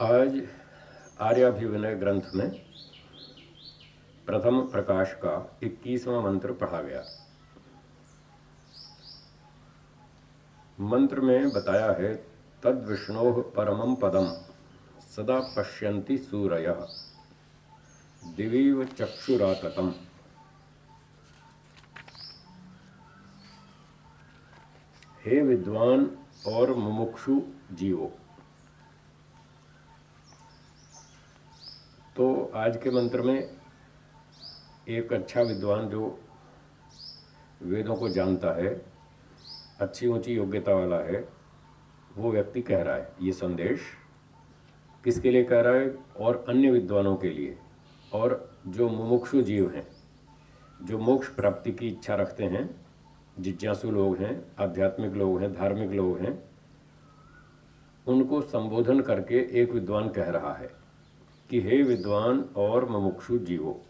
आज आर्याभिविनय ग्रंथ में प्रथम प्रकाश का इक्कीसवां मंत्र पढ़ा गया। मंत्र में बताया है, तद विष्णो परमं पदम सदा पश्यन्ति सूरय, दिवीव चक्षुराततम। हे विद्वान और मुमुक्षु जीवो तो आज के मंत्र में एक अच्छा विद्वान जो वेदों को जानता है, अच्छी ऊँची योग्यता वाला है, वो व्यक्ति कह रहा है, ये संदेश किसके लिए कह रहा है? और अन्य विद्वानों के लिए। और जो मुमुक्षु जीव हैं, जो मोक्ष प्राप्ति की इच्छा रखते हैं, जिज्ञासु लोग हैं, आध्यात्मिक लोग हैं, धार्मिक लोग हैं, उनको संबोधन करके एक विद्वान कह रहा है कि हे विद्वान और मुमुक्षु जीवो।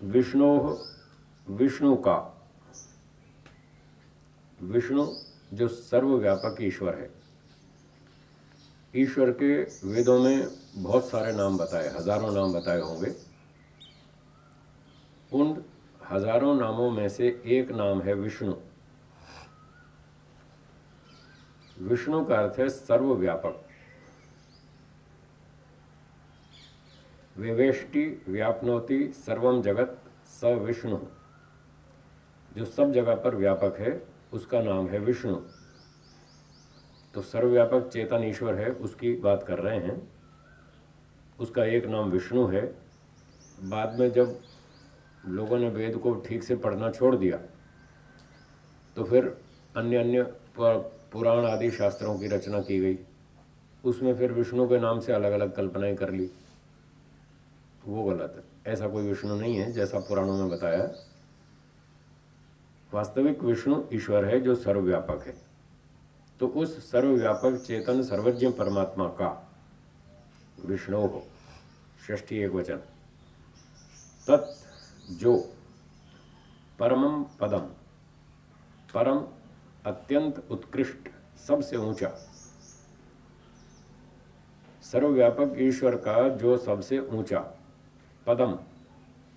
विष्णु विष्णु का। विष्णु जो सर्वव्यापक ईश्वर है। ईश्वर के वेदों में बहुत सारे नाम बताए, हज़ारों नाम बताए होंगे। उन हज़ारों नामों में से एक नाम है विष्णु। विष्णु का अर्थ है सर्वव्यापक। विवेष्टि, व्यापनोति सर्वम जगत, स विष्णु। जो सब जगह पर व्यापक है, उसका नाम है विष्णु। तो सर्वव्यापक चेतन ईश्वर है, उसकी बात कर रहे हैं। उसका एक नाम विष्णु है। बाद में जब लोगों ने वेद को ठीक से पढ़ना छोड़ दिया तो फिर अन्य अन्य पुराण आदि शास्त्रों की रचना की गई। उसमें फिर विष्णु के नाम से अलग अलग कल्पनाएँ कर ली। वो गलत है। ऐसा कोई विष्णु नहीं है, जैसा पुराणों में बताया। वास्तविक विष्णु ईश्वर है, जो सर्वव्यापक है। तो उस सर्वव्यापक चेतन सर्वज्ञ परमात्मा का विष्णु हो। ष्ठी एक वचन। तत् जो परमम पदम परम अत्यंत उत्कृष्ट, सबसे ऊँचा। सर्वव्यापक ईश्वर का जो सबसे ऊँचा पदम,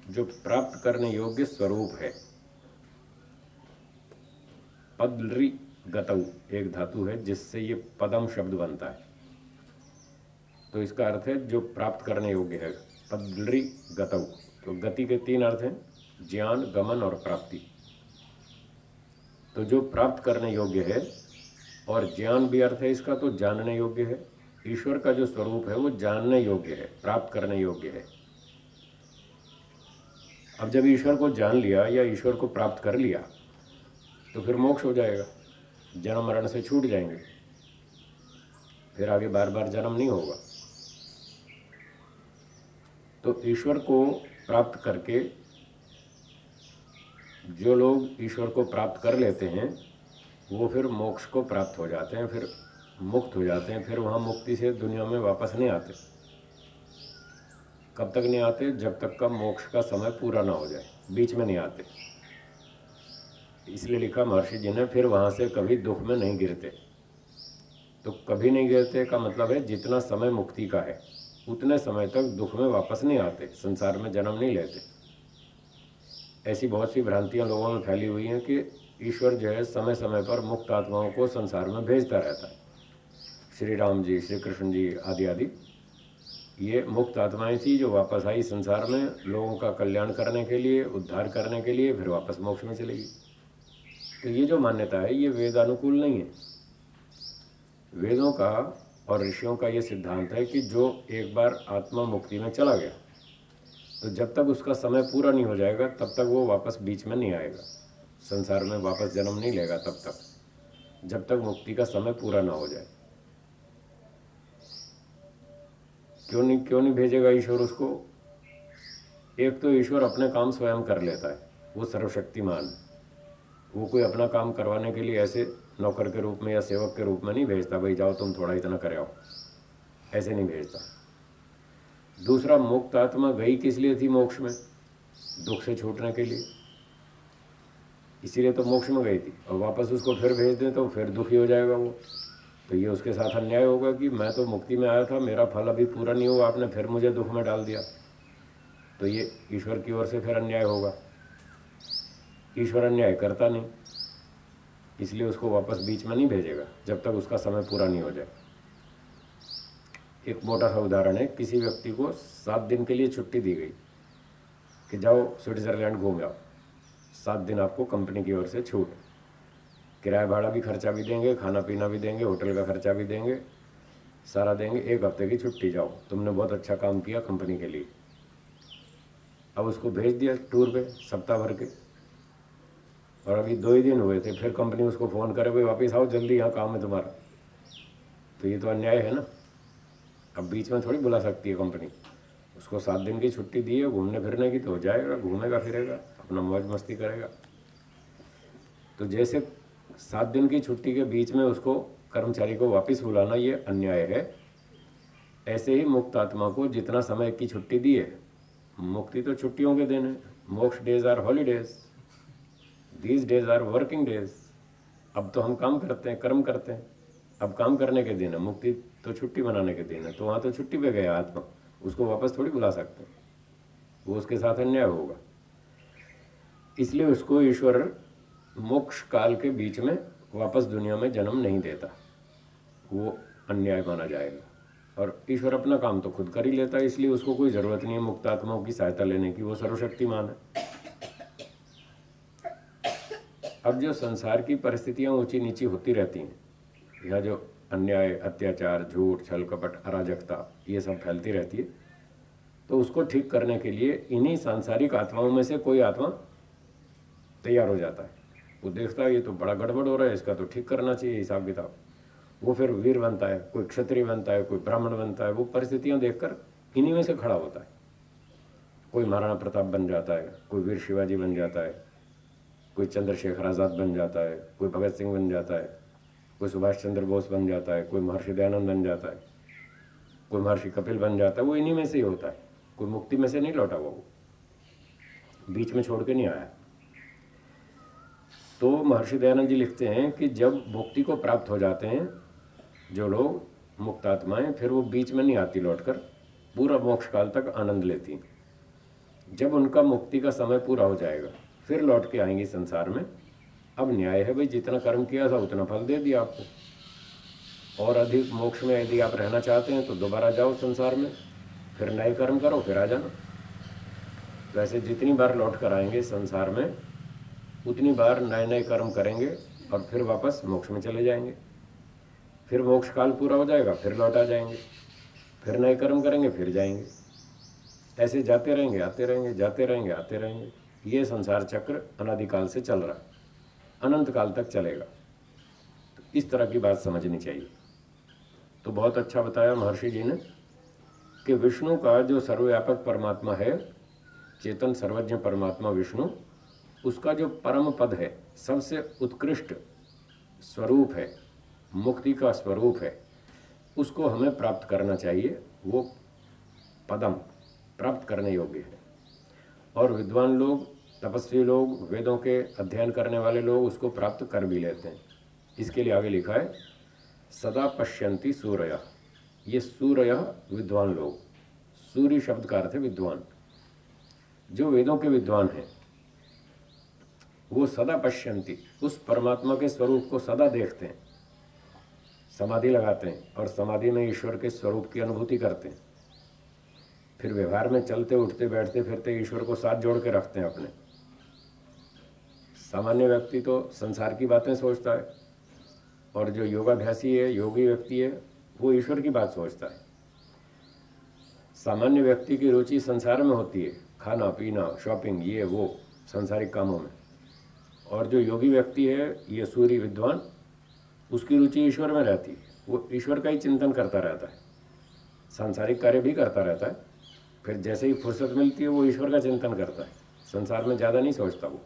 जो प्राप्त करने योग्य स्वरूप है। पदरी गतऊ एक धातु है, जिससे ये पदम शब्द बनता है। तो इसका अर्थ है जो प्राप्त करने योग्य है पदरी गतऊ। तो गति के तीन अर्थ हैं, ज्ञान, गमन और प्राप्ति। तो जो प्राप्त करने योग्य है, और ज्ञान भी अर्थ है इसका तो जानने योग्य है। ईश्वर का जो स्वरूप है, वो जानने योग्य है, प्राप्त करने योग्य है। अब जब ईश्वर को जान लिया या ईश्वर को प्राप्त कर लिया तो फिर मोक्ष हो जाएगा। जन्म मरण से छूट जाएँगे। फिर आगे बार बार जन्म नहीं होगा। तो ईश्वर को प्राप्त करके जो लोग ईश्वर को प्राप्त कर लेते हैं, वो फिर मोक्ष को प्राप्त हो जाते हैं, फिर मुक्त हो जाते हैं, फिर वहाँ मुक्ति से दुनिया में वापस नहीं आते। कब तक नहीं आते? जब तक का मोक्ष का समय पूरा ना हो जाए, बीच में नहीं आते। इसलिए लिखा महर्षि जी ने, फिर वहाँ से कभी दुख में नहीं गिरते। तो कभी नहीं गिरते का मतलब है, जितना समय मुक्ति का है, उतने समय तक दुख में वापस नहीं आते, संसार में जन्म नहीं लेते। ऐसी बहुत सी भ्रांतियाँ लोगों में फैली हुई हैं कि ईश्वर जो है समय समय पर मुक्त आत्माओं को संसार में भेजता रहता है। श्री राम जी, श्री कृष्ण जी आदि आदि। ये मुक्त आत्माएँ थी जो वापस आई संसार में लोगों का कल्याण करने के लिए, उद्धार करने के लिए, फिर वापस मोक्ष में चलेगी तो ये जो मान्यता है, ये वेदानुकूल नहीं है। वेदों का और ऋषियों का ये सिद्धांत है कि जो एक बार आत्मा मुक्ति में चला गया तो जब तक उसका समय पूरा नहीं हो जाएगा, तब तक वो वापस बीच में नहीं आएगा। संसार में वापस जन्म नहीं लेगा तब तक, जब तक मुक्ति का समय पूरा ना हो जाए। क्यों नहीं क्यों नहीं भेजेगा ईश्वर उसको? एक तो ईश्वर अपने काम स्वयं कर लेता है, वो सर्वशक्तिमान वो कोई अपना काम करवाने के लिए ऐसे नौकर के रूप में या सेवक के रूप में नहीं भेजता, भाई जाओ तुम थोड़ा इतना कर आओ। ऐसे नहीं भेजता। दूसरा मुक्त आत्मा गई किस लिए थी मोक्ष में? दुख से छूटने के लिए। इसीलिए तो मोक्ष में गई थी। और वापस उसको फिर भेज दें तो फिर दुखी हो जाएगा वो। तो ये उसके साथ अन्याय होगा कि मैं तो मुक्ति में आया था, मेरा फल अभी पूरा नहीं हुआ, आपने फिर मुझे दुख में डाल दिया। तो ये ईश्वर की ओर से फिर अन्याय होगा। ईश्वर अन्याय करता नहीं, इसलिए उसको वापस बीच में नहीं भेजेगा, जब तक उसका समय पूरा नहीं हो जाए। एक मोटा सा उदाहरण है, किसी व्यक्ति को सात दिन के लिए छुट्टी दी गई कि जाओ स्विट्ज़रलैंड घूम आओ। सात दिन आपको कंपनी की ओर से छूट। किराया भाड़ा भी खर्चा भी देंगे, खाना पीना भी देंगे, होटल का खर्चा भी देंगे, सारा देंगे, एक हफ़्ते की छुट्टी जाओ। तुमने बहुत अच्छा काम किया कंपनी के लिए। अब उसको भेज दिया टूर पे सप्ताह भर के। और अभी दो ही दिन हुए थे, फिर कंपनी उसको फ़ोन करे, भाई वापस आओ, जल्दी यहाँ काम है तुम्हारा। तो ये तो अन्याय है ना। अब बीच में थोड़ी बुला सकती है कंपनी उसको सात दिन की छुट्टी दी है, घूमने फिरने की तो हो जाएगा, घूमेगा, फिरेगा, अपना मौज मस्ती करेगा। तो जैसे सात दिन की छुट्टी के बीच में उसको कर्मचारी को वापस बुलाना ये अन्याय है, ऐसे ही मुक्त आत्मा को जितना समय की छुट्टी दी है, मुक्ति तो छुट्टियों के दिन है। मोक्ष days are holidays these days are working days अब तो हम काम करते हैं, कर्म करते हैं। अब काम करने के दिन है मुक्ति तो छुट्टी मनाने के दिन है तो वहाँ तो छुट्टी पे गया आत्मा। उसको वापस थोड़ी बुला सकते हैं। वो उसके साथ अन्याय होगा। इसलिए उसको ईश्वर मोक्ष काल के बीच में वापस दुनिया में जन्म नहीं देता। वो अन्याय माना जाएगा। और ईश्वर अपना काम तो खुद कर ही लेता है, इसलिए उसको कोई ज़रूरत नहीं है मुक्तात्माओं की सहायता लेने की, वो सर्वशक्तिमान है। अब जो संसार की परिस्थितियाँ ऊँची नीची होती रहती हैं या जो अन्याय, अत्याचार, झूठ छल कपट अराजकता, ये सब फैलती रहती है। तो उसको ठीक करने के लिए इन्हीं सांसारिक आत्माओं में से कोई आत्मा तैयार हो जाता है। वो देखता है, ये तो बड़ा गड़बड़ हो रहा है, इसका तो ठीक करना चाहिए हिसाब किताब। वो फिर वीर बनता है, कोई क्षत्रिय बनता है, कोई ब्राह्मण बनता है, वो परिस्थितियाँ देखकर इन्हीं में से खड़ा होता है। कोई महाराणा प्रताप बन जाता है, कोई वीर शिवाजी बन जाता है, कोई चंद्रशेखर आज़ाद बन जाता है, कोई भगत सिंह बन जाता है कोई सुभाष चंद्र बोस बन जाता है, कोई महर्षि दयानंद बन जाता है, कोई महर्षि कपिल बन जाता है, वो इन्हीं में से ही होता है। कोई मुक्ति में से नहीं लौटा हुआ वो। बीच में छोड़ के नहीं आया। तो महर्षि दयानंद जी लिखते हैं कि जब मुक्ति को प्राप्त हो जाते हैं, जो लोग मुक्त आत्माएँ, फिर वो बीच में नहीं आती लौटकर, पूरा मोक्ष काल तक आनंद लेती जब उनका मुक्ति का समय पूरा हो जाएगा, फिर लौट के आएँगी संसार में। अब न्याय है भाई, जितना कर्म किया था उतना फल दे दिया आपको। और अधिक मोक्ष में यदि आप रहना चाहते हैं तो दोबारा जाओ संसार में। फिर नए कर्म करो, फिर आ जाना। वैसे जितनी बार लौट कर आएँगे संसार में, उतनी बार नए नए कर्म करेंगे और फिर वापस मोक्ष में चले जाएँगे। फिर मोक्ष काल पूरा हो जाएगा, फिर लौट आ जाएँगे। फिर नए कर्म करेंगे, फिर जाएँगे। ऐसे जाते रहेंगे, आते रहेंगे, जाते रहेंगे, आते रहेंगे। ये संसार चक्र अनादिकाल से चल रहा है। अनंत काल तक चलेगा। तो इस तरह की बात समझनी चाहिए। तो बहुत अच्छा बताया महर्षि जी ने कि विष्णु का जो सर्वव्यापक परमात्मा है, चेतन सर्वज्ञ परमात्मा विष्णु, उसका जो परम पद है, सबसे उत्कृष्ट स्वरूप है, मुक्ति का स्वरूप है, उसको हमें प्राप्त करना चाहिए। वो पदम प्राप्त करने योग्य है। और विद्वान लोग तपस्वी लोग, वेदों के अध्ययन करने वाले लोग उसको प्राप्त कर भी लेते हैं। इसके लिए आगे लिखा है, सदा पश्यंती सूर्य। ये सूर्य विद्वान लोग। सूर्य शब्द का अर्थ है विद्वान। जो वेदों के विद्वान हैं, वो सदा पश्यंती उस परमात्मा के स्वरूप को सदा देखते हैं। समाधि लगाते हैं और समाधि में ईश्वर के स्वरूप की अनुभूति करते हैं। फिर व्यवहार में चलते, उठते, बैठते, फिरते ईश्वर को साथ जोड़ के रखते हैं अपने। सामान्य व्यक्ति तो संसार की बातें सोचता है। और जो योगाभ्यासी है, योगी व्यक्ति है, वो ईश्वर की बात सोचता है। सामान्य व्यक्ति की रुचि संसार में होती है। खाना, पीना शॉपिंग ये, वो, संसारिक कामों में। और जो योगी व्यक्ति है, ये सूर्य विद्वान, उसकी रुचि ईश्वर में रहती है। वो ईश्वर का ही चिंतन करता रहता है। सांसारिक कार्य भी करता रहता है। फिर जैसे ही फुर्सत मिलती है, वो ईश्वर का चिंतन करता है। संसार में ज़्यादा नहीं सोचता वो।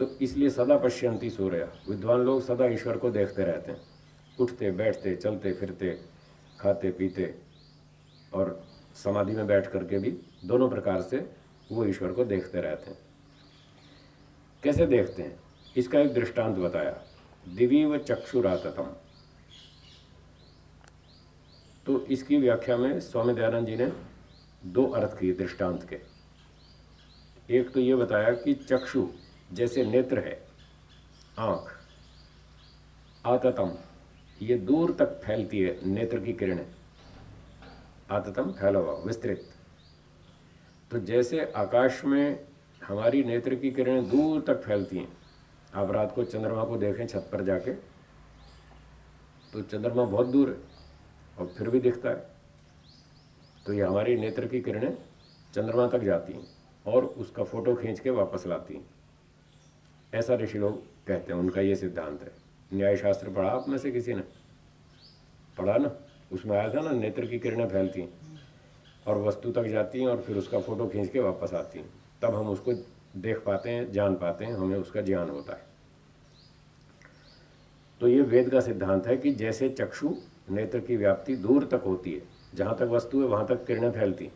तो इसलिए सदा पश्यंती सूर्य। विद्वान लोग सदा ईश्वर को देखते रहते हैं। उठते, बैठते, चलते, फिरते, खाते, पीते और समाधि में बैठ करके भी दोनों प्रकार से वो ईश्वर को देखते रहते हैं। कैसे देखते हैं? इसका एक दृष्टांत बताया। दिवी व चक्षुराततम। तो इसकी व्याख्या में स्वामी दयानंद जी ने दो अर्थ किए दृष्टांत के। एक तो ये बताया कि चक्षु जैसे नेत्र है, आँख, आततम, ये दूर तक फैलती है नेत्र की किरणें। आततम फैला हुआ विस्तृत। तो जैसे आकाश में हमारी नेत्र की किरणें दूर तक फैलती हैं, आप रात को चंद्रमा को देखें छत पर जाके तो चंद्रमा बहुत दूर है और फिर भी दिखता है। तो ये हमारी नेत्र की किरणें चंद्रमा तक जाती हैं और उसका फ़ोटो खींच के वापस लाती हैं। ऐसा ऋषि लोग कहते हैं, उनका ये सिद्धांत है। न्याय शास्त्र पढ़ा आप में से किसी ने? पढ़ा ना? उसमें आया था ना, नेत्र की किरणें फैलती हैं और वस्तु तक जाती हैं और फिर उसका फ़ोटो खींच के वापस आती हैं। तब हम उसको देख पाते हैं, जान पाते हैं, हमें उसका ज्ञान होता है। तो ये वेद का सिद्धांत है कि जैसे चक्षु नेत्र की व्याप्ति दूर तक होती है, जहाँ तक वस्तु है, वहाँ तक किरणें फैलती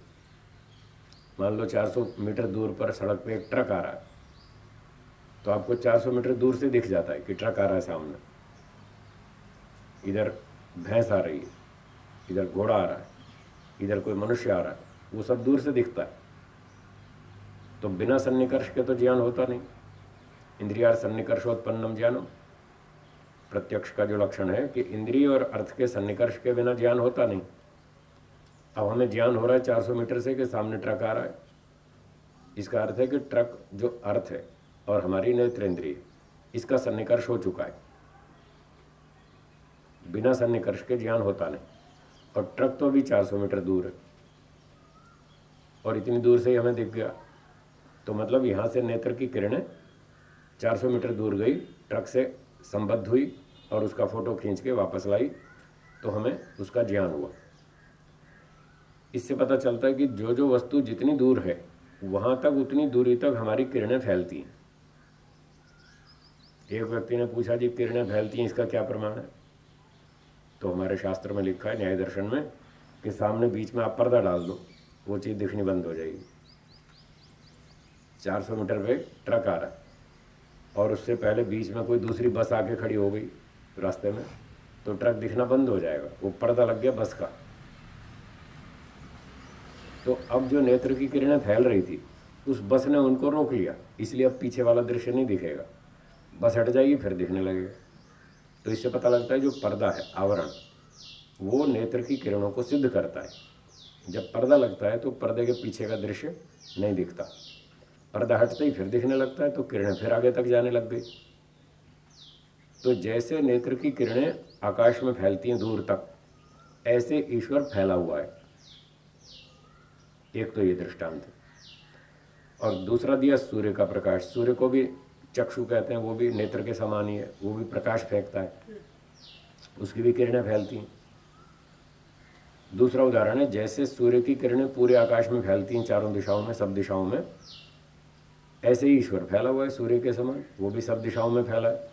मान लो 400 मीटर दूर पर सड़क पे एक ट्रक आ रहा है। तो आपको 400 मीटर दूर से दिख जाता है कि ट्रक आ रहा है सामने। इधर भैंस आ रही है, इधर घोड़ा आ रहा है, इधर कोई मनुष्य आ रहा है, वो सब दूर से दिखता है। तो बिना सन्निकर्ष के तो ज्ञान होता नहीं। इंद्रिया सन्निकर्षोत्पन्नम ज्ञानम। प्रत्यक्ष का जो लक्षण है कि इंद्रिय और अर्थ के सन्निकर्ष के बिना ज्ञान होता नहीं। अब हमें ज्ञान हो रहा है 400 मीटर से कि सामने ट्रक आ रहा है। इसका अर्थ है कि ट्रक जो अर्थ है और हमारी नेत्र इंद्रिय इसका सन्निकर्ष हो चुका है। बिना सन्निकर्ष के ज्ञान होता नहीं। और ट्रक तो अभी 400 मीटर दूर है। और इतनी दूर से ही हमें दिख गया। तो मतलब यहाँ से नेत्र की किरणें 400 मीटर दूर गई, ट्रक से संबद्ध हुई और उसका फ़ोटो खींच के वापस लाई। तो हमें उसका ज्ञान हुआ। इससे पता चलता है कि जो जो वस्तु जितनी दूर है, वहाँ तक उतनी दूरी तक हमारी किरणें फैलती हैं। एक व्यक्ति ने पूछा, जी, किरणें फैलती हैं, इसका क्या प्रमाण है? तो हमारे शास्त्र में लिखा है, न्याय दर्शन में, कि सामने बीच में आप पर्दा डाल दो, वो चीज़ दिखनी बंद हो जाएगी। 400 मीटर पे ट्रक आ रहा है, और उससे पहले बीच में कोई दूसरी बस आके खड़ी हो गई रास्ते में तो ट्रक दिखना बंद हो जाएगा, वो पर्दा लग गया बस का। तो अब जो नेत्र की किरणें फैल रही थी, उस बस ने उनको रोक लिया, इसलिए अब पीछे वाला दृश्य नहीं दिखेगा। बस हट जाएगी, फिर दिखने लगेगा। तो इससे पता लगता है जो पर्दा है, आवरण, वो नेत्र की किरणों को सिद्ध करता है। जब पर्दा लगता है तो पर्दे के पीछे का दृश्य नहीं दिखता। पर्दा हटते ही फिर दिखने लगता है तो किरणें फिर आगे तक जाने लग गई। तो जैसे नेत्र की किरणें आकाश में फैलती हैं दूर तक, ऐसे ईश्वर फैला हुआ है। एक तो ये दृष्टांत। और दूसरा दिया सूर्य का प्रकाश। सूर्य को भी चक्षु कहते हैं, वो भी नेत्र के समान ही है, वो भी प्रकाश फेंकता है। उसकी भी किरणें फैलती हैं। दूसरा उदाहरण है, जैसे सूर्य की किरणें पूरे आकाश में फैलती हैं, चारों दिशाओं में, सब दिशाओं में, ऐसे ही ईश्वर फैला हुआ है सूर्य के समान, वो भी सब दिशाओं में फैला है।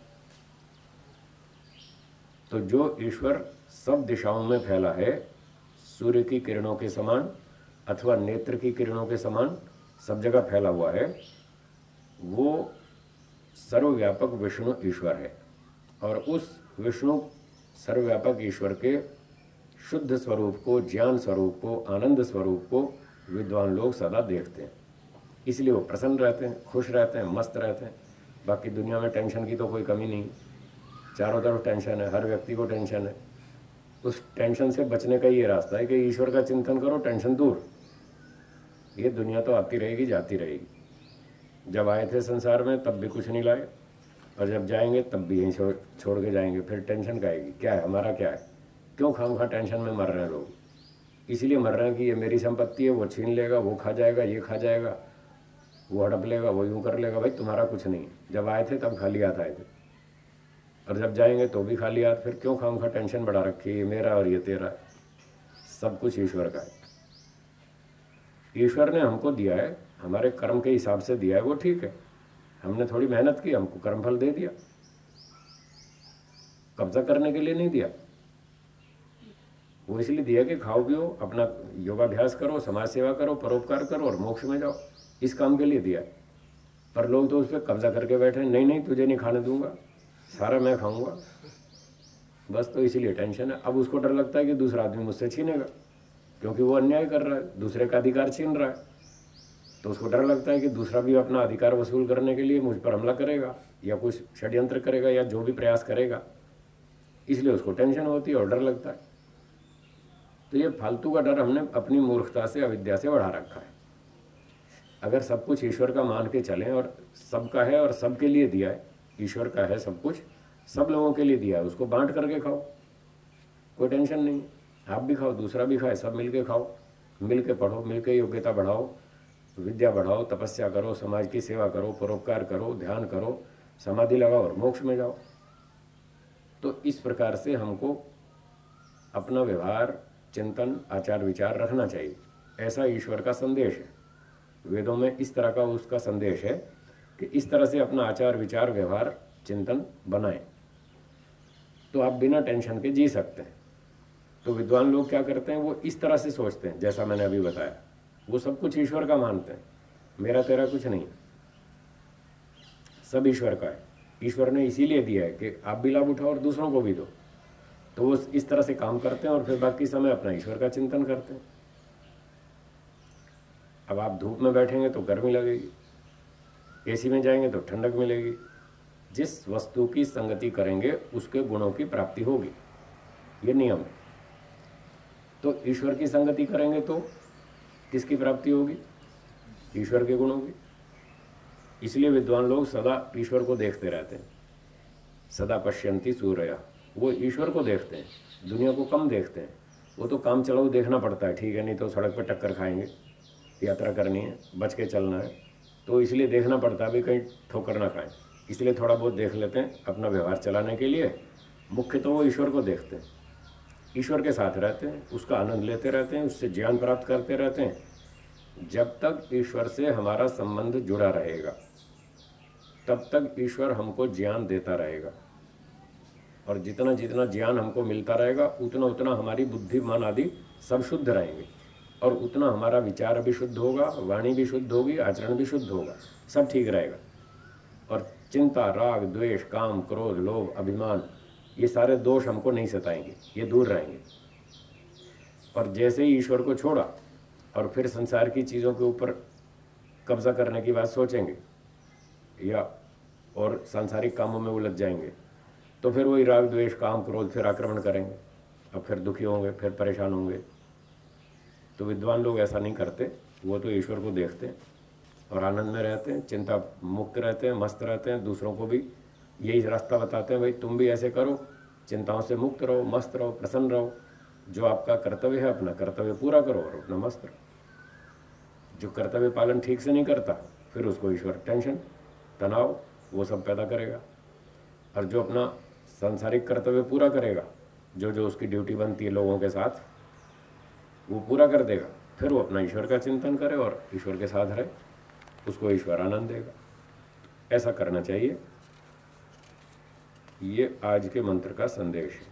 तो जो ईश्वर सब दिशाओं में फैला है, सूर्य की किरणों के समान अथवा नेत्र की किरणों के समान सब जगह फैला हुआ है, वो सर्वव्यापक विष्णु ईश्वर है। और उस विष्णु सर्वव्यापक ईश्वर के शुद्ध स्वरूप को, ज्ञान स्वरूप को, आनंद स्वरूप को विद्वान लोग सदा देखते हैं। इसलिए वो प्रसन्न रहते हैं, खुश रहते हैं, मस्त रहते हैं। बाकी दुनिया में टेंशन की तो कोई कमी नहीं। चारों तरफ़ टेंशन है, हर व्यक्ति को टेंशन है। उस टेंशन से बचने का ये रास्ता है कि ईश्वर का चिंतन करो, टेंशन दूर। ये दुनिया तो आती रहेगी, जाती रहेगी। जब आए थे संसार में, तब भी कुछ नहीं लाए। और जब जाएँगे, तब भी यहीं छोड़ छोड़ के जाएँगे। फिर टेंशन का आएगी क्या है? हमारा क्या है? क्यों खाम खा टेंशन में मर रहे हैं लोग? इसलिए मर रहे हैं कि ये मेरी संपत्ति है, वो छीन लेगा, वो खा जाएगा, ये खा जाएगा, वो हड़प लेगा, वो यूँ कर लेगा। भाई, तुम्हारा कुछ नहीं। जब आए थे, तब खाली हाथ आए थे। और जब जाएँगे तो भी खाली हाथ। फिर क्यों खाम खा टेंशन बढ़ा रखी ये मेरा और ये तेरा। सब कुछ ईश्वर का है। ईश्वर ने हमको दिया है हमारे कर्म के हिसाब से दिया है, वो ठीक है। हमने थोड़ी मेहनत की, हमको कर्मफल दे दिया। कब्जा करने के लिए नहीं दिया। वो इसलिए दिया कि खाओ पियो, अपना योगाभ्यास करो, समाज सेवा करो, परोपकार करो और मोक्ष में जाओ। इस काम के लिए दिया। पर लोग तो उस पर कब्जा करके बैठे नहीं नहीं, तुझे नहीं खाने दूँगा। सारा मैं खाऊँगा। बस तो इसीलिए टेंशन है। अब उसको डर लगता है कि दूसरा आदमी मुझसे छीनेगा, क्योंकि वो अन्याय कर रहा है, दूसरे का अधिकार छीन रहा है। तो उसको डर लगता है कि दूसरा भी अपना अधिकार वसूल करने के लिए मुझ पर हमला करेगा, या कुछ षड्यंत्र करेगा, या जो भी प्रयास करेगा। इसलिए उसको टेंशन होती है और डर लगता है। तो ये फालतू का डर हमने अपनी मूर्खता से, अविद्या से बढ़ा रखा है। अगर सब कुछ ईश्वर का मान के चलें और सबका है और सबके लिए दिया है, ईश्वर का है सब कुछ, सब लोगों के लिए दिया है, उसको बांट करके खाओ। कोई टेंशन नहीं आप भी खाओ, दूसरा भी खाए, सब मिल के खाओ मिल के पढ़ो मिल के योग्यता बढ़ाओ। विद्या बढ़ाओ, तपस्या करो, समाज की सेवा करो, परोपकार करो, ध्यान करो, समाधि लगाओ और मोक्ष में जाओ। तो इस प्रकार से हमको अपना व्यवहार, चिंतन, आचार विचार रखना चाहिए। ऐसा ईश्वर का संदेश है। वेदों में इस तरह का उसका संदेश है कि इस तरह से अपना आचार विचार, व्यवहार, चिंतन बनाएँ। तो आप बिना टेंशन के जी सकते हैं। तो विद्वान लोग क्या करते हैं? वो इस तरह से सोचते हैं, जैसा मैंने अभी बताया। वो सब कुछ ईश्वर का मानते हैं। मेरा तेरा कुछ नहीं सब ईश्वर का है। ईश्वर ने इसीलिए दिया है कि आप भी लाभ उठाओ और दूसरों को भी दो। तो वो इस तरह से काम करते हैं और फिर बाकी समय अपना ईश्वर का चिंतन करते हैं। अब आप धूप में बैठेंगे तो गर्मी लगेगी। एसी में जाएँगे तो ठंडक मिलेगी। जिस वस्तु की संगति करेंगे, उसके गुणों की प्राप्ति होगी। ये नियम है। तो ईश्वर की संगति करेंगे तो किसकी प्राप्ति होगी? ईश्वर के गुणों की। इसलिए विद्वान लोग सदा ईश्वर को देखते रहते हैं। सदा पश्यंती सूर्य। वो ईश्वर को देखते हैं, दुनिया को कम देखते हैं। वो तो काम चलाओ देखना पड़ता है, ठीक है, नहीं तो सड़क पर टक्कर खाएँगे। यात्रा करनी है, बच के चलना है। तो इसलिए देखना पड़ता है भी कहीं ठोकर ना खाएँ। इसलिए थोड़ा बहुत देख लेते हैं, अपना व्यवहार चलाने के लिए। मुख्य तो वो ईश्वर को देखते हैं। ईश्वर के साथ रहते हैं, उसका आनंद लेते रहते हैं, उससे ज्ञान प्राप्त करते रहते हैं। जब तक ईश्वर से हमारा संबंध जुड़ा रहेगा, तब तक ईश्वर हमको ज्ञान देता रहेगा। और जितना जितना ज्ञान हमको मिलता रहेगा, उतना उतना हमारी बुद्धि, मन आदि सब शुद्ध रहेंगे। और उतना हमारा विचार भी शुद्ध होगा, वाणी भी शुद्ध होगी, आचरण भी शुद्ध होगा, सब ठीक रहेगा। और चिंता, राग, द्वेष, काम, क्रोध, लोभ, अभिमान, ये सारे दोष हमको नहीं सताएँगे, ये दूर रहेंगे। और जैसे ही ईश्वर को छोड़ा और फिर संसार की चीज़ों के ऊपर कब्जा करने की बात सोचेंगे। या, और सांसारिक कामों में उलझ जाएँगे। तो फिर वही राग, द्वेष, काम, क्रोध, फिर आक्रमण करेंगे। अब फिर दुखी होंगे, फिर परेशान होंगे। तो विद्वान लोग ऐसा नहीं करते। वो तो ईश्वर को देखते हैं और आनंद में रहते हैं, चिंता मुक्त रहते हैं, मस्त रहते हैं, दूसरों को भी यही रास्ता बताते हैं, भाई, तुम भी ऐसे करो, चिंताओं से मुक्त रहो, मस्त रहो, प्रसन्न रहो। जो आपका कर्तव्य है अपना, कर्तव्य पूरा करो और अपना मस्त रहो। जो कर्तव्य पालन ठीक से नहीं करता, फिर उसको ईश्वर, टेंशन, तनाव, वो सब पैदा करेगा। और जो अपना सांसारिक कर्तव्य पूरा करेगा जो जो उसकी ड्यूटी बनती है लोगों के साथ, वो पूरा कर देगा। फिर वो अपना ईश्वर का चिंतन करे और ईश्वर के साथ रहे, उसको ईश्वर आनंद देगा। ऐसा करना चाहिए। ये आज के मंत्र का संदेश है।